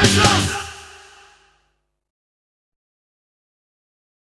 It's lost.